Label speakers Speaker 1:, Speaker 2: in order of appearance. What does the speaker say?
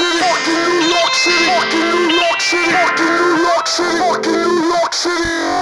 Speaker 1: City, fucking New York City, fucking New York City, fucking New York City, fucking New York City.